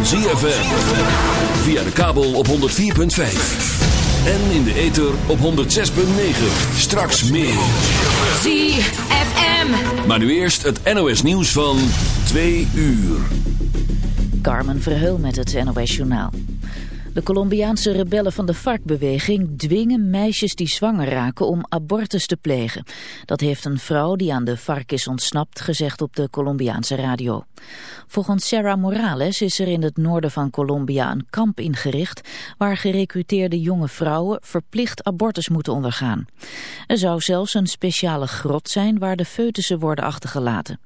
Van ZFM. Via de kabel op 104.5. En in de ether op 106.9. Straks meer. ZFM. Maar nu eerst het NOS nieuws van 2 uur. Carmen Verheul met het NOS Journaal. De Colombiaanse rebellen van de FARC-beweging dwingen meisjes die zwanger raken om abortus te plegen. Dat heeft een vrouw die aan de FARC is ontsnapt gezegd op de Colombiaanse radio. Volgens Sarah Morales is er in het noorden van Colombia een kamp ingericht waar gerecruiteerde jonge vrouwen verplicht abortus moeten ondergaan. Er zou zelfs een speciale grot zijn waar de foetussen worden achtergelaten.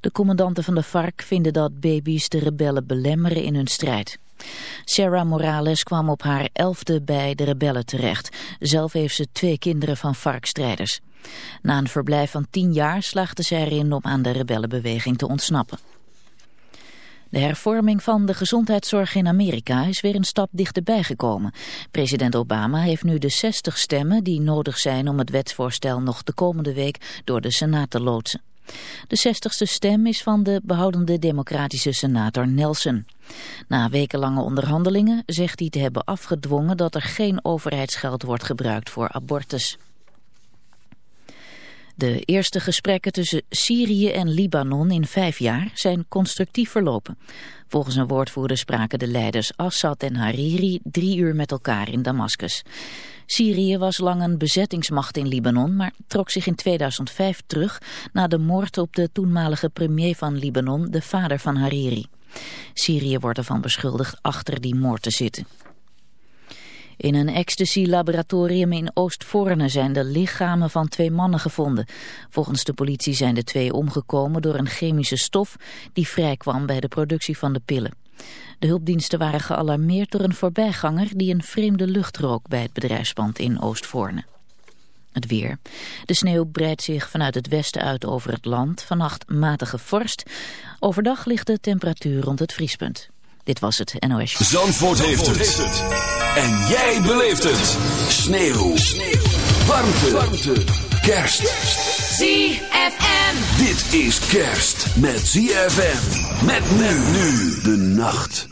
De commandanten van de FARC vinden dat baby's de rebellen belemmeren in hun strijd. Sarah Morales kwam op haar elfde bij de rebellen terecht. Zelf heeft ze twee kinderen van FARC-strijders. Na een verblijf van tien jaar slaagde zij erin om aan de rebellenbeweging te ontsnappen. De hervorming van de gezondheidszorg in Amerika is weer een stap dichterbij gekomen. President Obama heeft nu de 60 stemmen die nodig zijn om het wetsvoorstel nog de komende week door de Senaat te loodsen. De zestigste stem is van de behoudende democratische senator Nelson. Na wekenlange onderhandelingen zegt hij te hebben afgedwongen dat er geen overheidsgeld wordt gebruikt voor abortus. De eerste gesprekken tussen Syrië en Libanon in vijf jaar zijn constructief verlopen. Volgens een woordvoerder spraken de leiders Assad en Hariri drie uur met elkaar in Damascus. Syrië was lang een bezettingsmacht in Libanon, maar trok zich in 2005 terug na de moord op de toenmalige premier van Libanon, de vader van Hariri. Syrië wordt ervan beschuldigd achter die moord te zitten. In een ecstasy-laboratorium in Oostvoorne zijn de lichamen van twee mannen gevonden. Volgens de politie zijn de twee omgekomen door een chemische stof die vrijkwam bij de productie van de pillen. De hulpdiensten waren gealarmeerd door een voorbijganger die een vreemde lucht rook bij het bedrijfspand in Oostvoorne. Het weer. De sneeuw breidt zich vanuit het westen uit over het land. Vannacht matige vorst. Overdag ligt de temperatuur rond het vriespunt. Dit was het NOS. Zandvoort, heeft, het. En jij beleeft het. Sneeuw. Sneeuw. Warmte. Warmte. Kerst. ZFM. Dit is kerst met ZFM. Met men nu de nacht.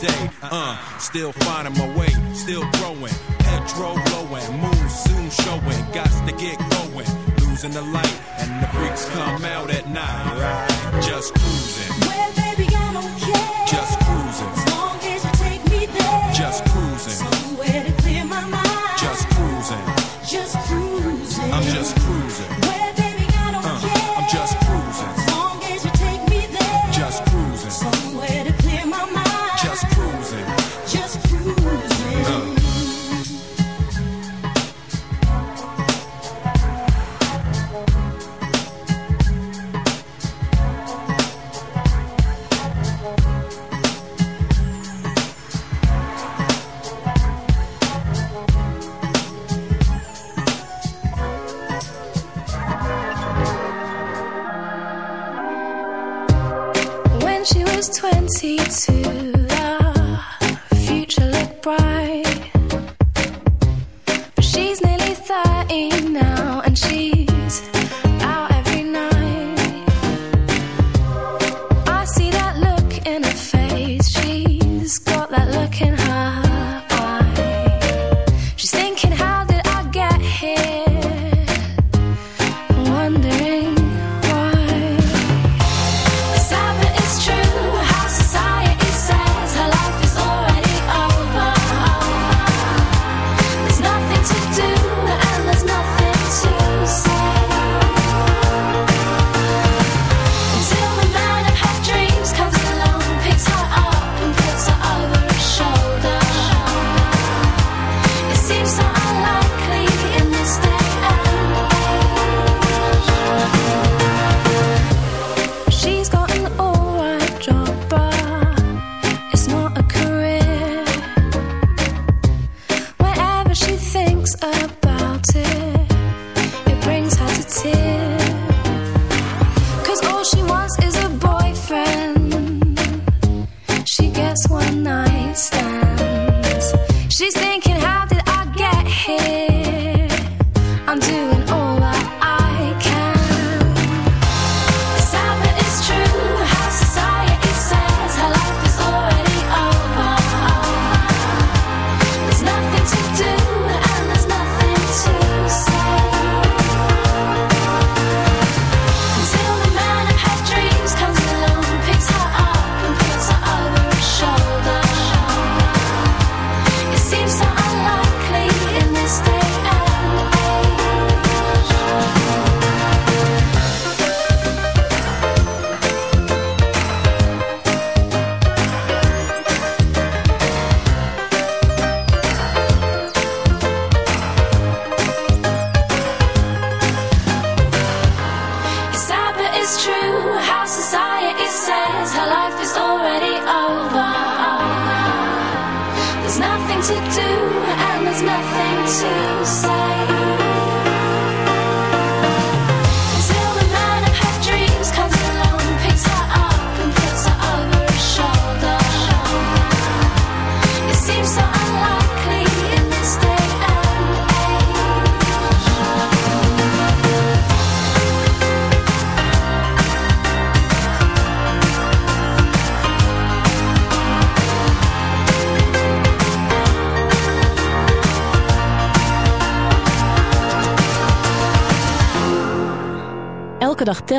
day. Uh, still finding my way, still growing. Petrol blowing, moon soon showing. Got to get going. Losing the light, and the freaks come out at night. Just cruising, Well, baby, I don't care. just cruising, As long as you take me there. just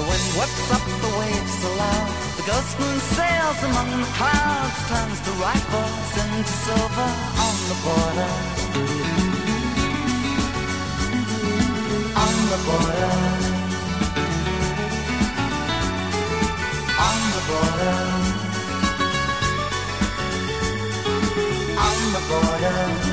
The wind whips up the waves aloud. The ghost moon sails among the clouds, turns the rifles into silver on the border. On the border. On the border. on the border.